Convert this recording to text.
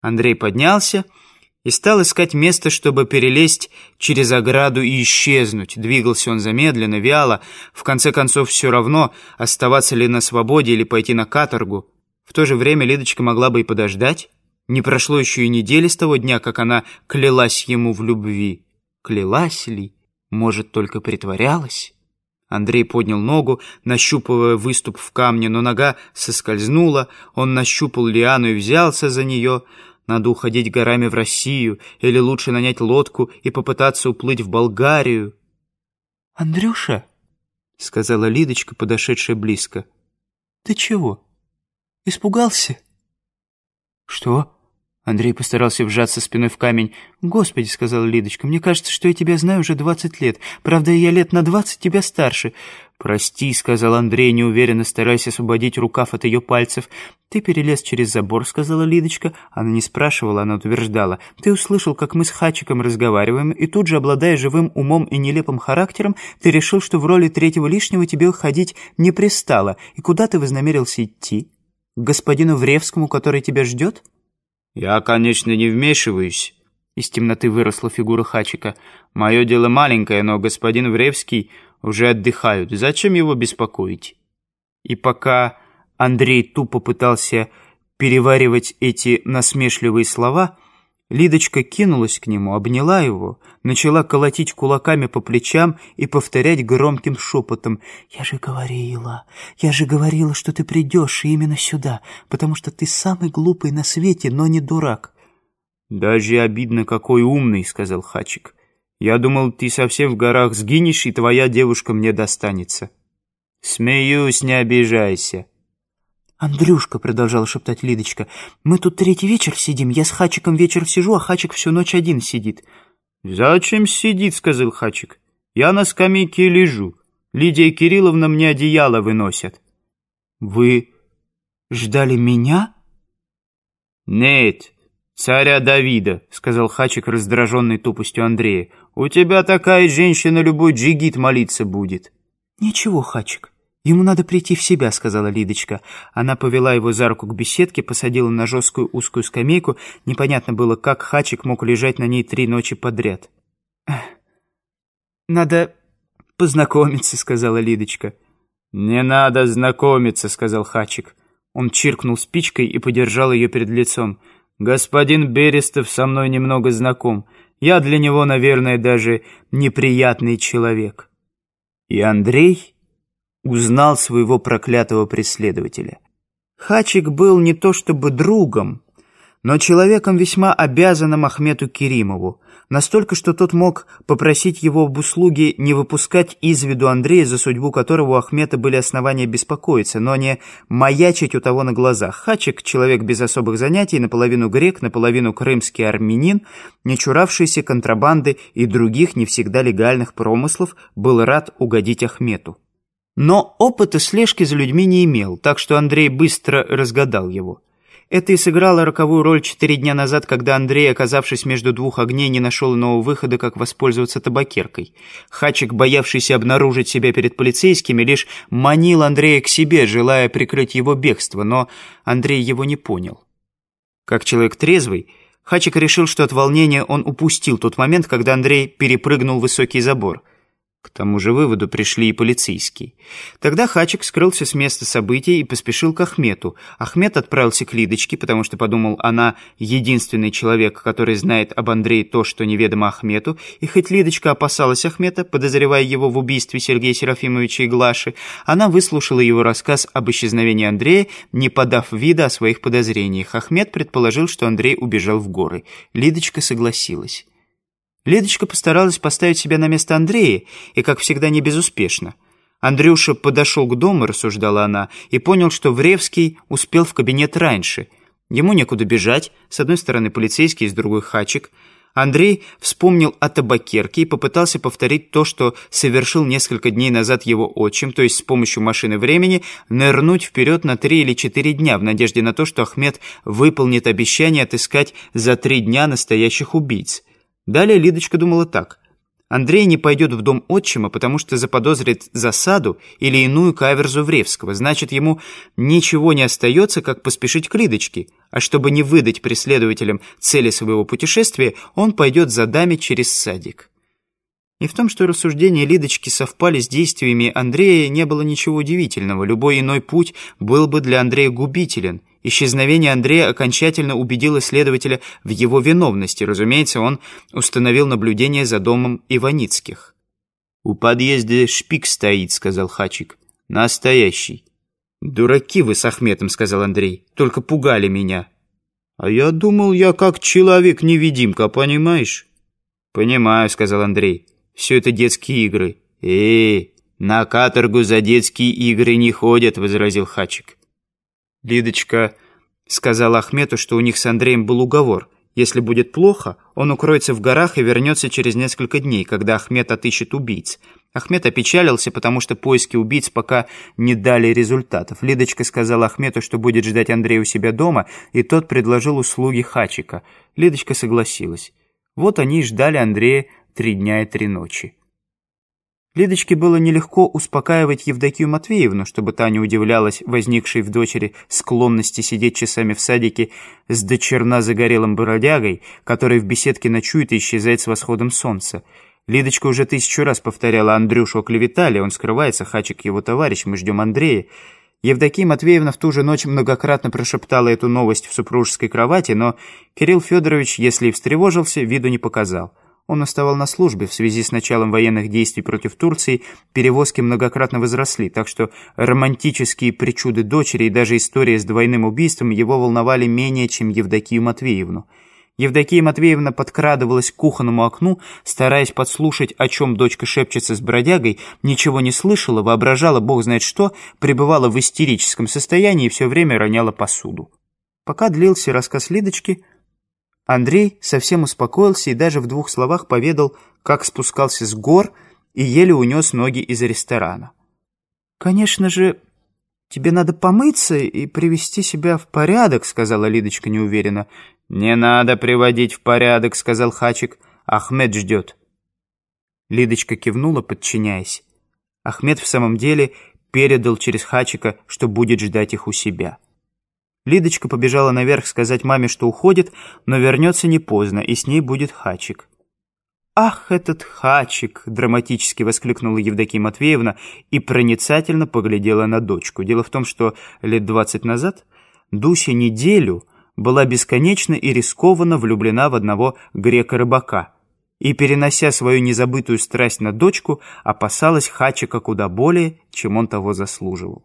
Андрей поднялся и стал искать место, чтобы перелезть через ограду и исчезнуть. Двигался он замедленно, вяло, в конце концов все равно, оставаться ли на свободе или пойти на каторгу. В то же время Лидочка могла бы и подождать. Не прошло еще и недели с того дня, как она клялась ему в любви. Клялась ли? Может, только притворялась? Андрей поднял ногу, нащупывая выступ в камне, но нога соскользнула. Он нащупал лиану и взялся за нее. Надо уходить горами в Россию, или лучше нанять лодку и попытаться уплыть в Болгарию. «Андрюша», — сказала Лидочка, подошедшая близко, — «ты чего, испугался?» «Что?» Андрей постарался вжаться спиной в камень. «Господи», — сказала Лидочка, — «мне кажется, что я тебя знаю уже двадцать лет. Правда, я лет на двадцать тебя старше». «Прости», — сказал Андрей, неуверенно стараясь освободить рукав от ее пальцев. «Ты перелез через забор», — сказала Лидочка. Она не спрашивала, она утверждала. «Ты услышал, как мы с Хачиком разговариваем, и тут же, обладая живым умом и нелепым характером, ты решил, что в роли третьего лишнего тебе ходить не пристало. И куда ты вознамерился идти? К господину Вревскому, который тебя ждет?» «Я, конечно, не вмешиваюсь». Из темноты выросла фигура Хачика. «Мое дело маленькое, но господин Вревский уже отдыхают. Зачем его беспокоить?» И пока Андрей тупо пытался переваривать эти насмешливые слова, Лидочка кинулась к нему, обняла его, начала колотить кулаками по плечам и повторять громким шепотом. «Я же говорила, я же говорила, что ты придешь именно сюда, потому что ты самый глупый на свете, но не дурак». «Даже обидно, какой умный», — сказал Хачик. «Я думал, ты совсем в горах сгинешь, и твоя девушка мне достанется». «Смеюсь, не обижайся». «Андрюшка», — продолжала шептать Лидочка, — «мы тут третий вечер сидим, я с Хачиком вечер сижу, а Хачик всю ночь один сидит». «Зачем сидит?» — сказал Хачик. «Я на скамейке лежу. Лидия Кирилловна мне одеяло выносят». «Вы ждали меня?» «Нет, царя Давида», — сказал Хачик, раздраженный тупостью Андрея. «У тебя такая женщина любой джигит молиться будет». «Ничего, Хачик». «Ему надо прийти в себя», — сказала Лидочка. Она повела его за руку к беседке, посадила на жесткую узкую скамейку. Непонятно было, как Хачик мог лежать на ней три ночи подряд. «Надо познакомиться», — сказала Лидочка. «Не надо знакомиться», — сказал Хачик. Он чиркнул спичкой и подержал ее перед лицом. «Господин Берестов со мной немного знаком. Я для него, наверное, даже неприятный человек». И Андрей узнал своего проклятого преследователя. Хачик был не то чтобы другом, но человеком весьма обязанным Ахмету Керимову, настолько, что тот мог попросить его об услуге не выпускать из виду Андрея, за судьбу которого у Ахмета были основания беспокоиться, но не маячить у того на глазах. Хачик, человек без особых занятий, наполовину грек, наполовину крымский армянин, не чуравшийся контрабанды и других не всегда легальных промыслов, был рад угодить Ахмету. Но опыта слежки за людьми не имел, так что Андрей быстро разгадал его. Это и сыграло роковую роль четыре дня назад, когда Андрей, оказавшись между двух огней, не нашел иного выхода, как воспользоваться табакеркой. Хачик, боявшийся обнаружить себя перед полицейскими, лишь манил Андрея к себе, желая прикрыть его бегство, но Андрей его не понял. Как человек трезвый, Хачик решил, что от волнения он упустил тот момент, когда Андрей перепрыгнул высокий забор – к тому же выводу пришли и полицейские. Тогда Хачик скрылся с места событий и поспешил к Ахмету. Ахмет отправился к Лидочке, потому что подумал, она единственный человек, который знает об Андрее то, что неведомо Ахмету, и хоть Лидочка опасалась Ахмета, подозревая его в убийстве Сергея Серафимовича и Глаши, она выслушала его рассказ об исчезновении Андрея, не подав вида о своих подозрениях. Ахмед предположил, что Андрей убежал в горы. Лидочка согласилась. Лидочка постаралась поставить себя на место Андрея, и, как всегда, не безуспешно. Андрюша подошел к дому, рассуждала она, и понял, что Вревский успел в кабинет раньше. Ему некуда бежать, с одной стороны полицейский, с другой хачик. Андрей вспомнил о табакерке и попытался повторить то, что совершил несколько дней назад его отчим, то есть с помощью машины времени нырнуть вперед на три или четыре дня в надежде на то, что Ахмед выполнит обещание отыскать за три дня настоящих убийц. Далее Лидочка думала так. Андрей не пойдет в дом отчима, потому что заподозрит засаду или иную каверзу Вревского. Значит, ему ничего не остается, как поспешить к Лидочке. А чтобы не выдать преследователям цели своего путешествия, он пойдет за даме через садик. И в том, что рассуждения Лидочки совпали с действиями Андрея, не было ничего удивительного. Любой иной путь был бы для Андрея губителен. Исчезновение Андрея окончательно убедило следователя в его виновности. Разумеется, он установил наблюдение за домом Иваницких. «У подъезда шпик стоит», — сказал Хачик. «Настоящий». «Дураки вы с Ахметом», — сказал Андрей. «Только пугали меня». «А я думал, я как человек-невидимка, понимаешь?» «Понимаю», — сказал Андрей. Все это детские игры». «Эй, на каторгу за детские игры не ходят», — возразил Хачик. Лидочка сказала Ахмету, что у них с Андреем был уговор. Если будет плохо, он укроется в горах и вернется через несколько дней, когда Ахмед отыщет убийц. Ахмед опечалился, потому что поиски убийц пока не дали результатов. Лидочка сказала Ахмету, что будет ждать Андрея у себя дома, и тот предложил услуги Хачика. Лидочка согласилась. Вот они и ждали Андрея три дня и три ночи. Лидочке было нелегко успокаивать Евдокию Матвеевну, чтобы та не удивлялась возникшей в дочери склонности сидеть часами в садике с дочерна загорелым бородягой, который в беседке ночует и исчезает с восходом солнца. Лидочка уже тысячу раз повторяла Андрюшу оклеветали, он скрывается, Хачик его товарищ, мы ждем Андрея. Евдокия Матвеевна в ту же ночь многократно прошептала эту новость в супружеской кровати, но Кирилл Федорович, если и встревожился, виду не показал. Он оставал на службе. В связи с началом военных действий против Турции перевозки многократно возросли, так что романтические причуды дочери и даже история с двойным убийством его волновали менее, чем Евдокию Матвеевну. Евдокия Матвеевна подкрадывалась к кухонному окну, стараясь подслушать, о чем дочка шепчется с бродягой, ничего не слышала, воображала бог знает что, пребывала в истерическом состоянии и все время роняла посуду. Пока длился рассказ Лидочки, Андрей совсем успокоился и даже в двух словах поведал, как спускался с гор и еле унес ноги из ресторана. «Конечно же, тебе надо помыться и привести себя в порядок», — сказала Лидочка неуверенно. «Не надо приводить в порядок», — сказал Хачик. «Ахмед ждет». Лидочка кивнула, подчиняясь. Ахмед в самом деле передал через Хачика, что будет ждать их у себя. Лидочка побежала наверх сказать маме, что уходит, но вернется не поздно, и с ней будет Хачик. «Ах, этот Хачик!» — драматически воскликнула Евдокия Матвеевна и проницательно поглядела на дочку. Дело в том, что лет двадцать назад Дуся неделю была бесконечно и рискованно влюблена в одного грека-рыбака и, перенося свою незабытую страсть на дочку, опасалась Хачика куда более, чем он того заслуживал.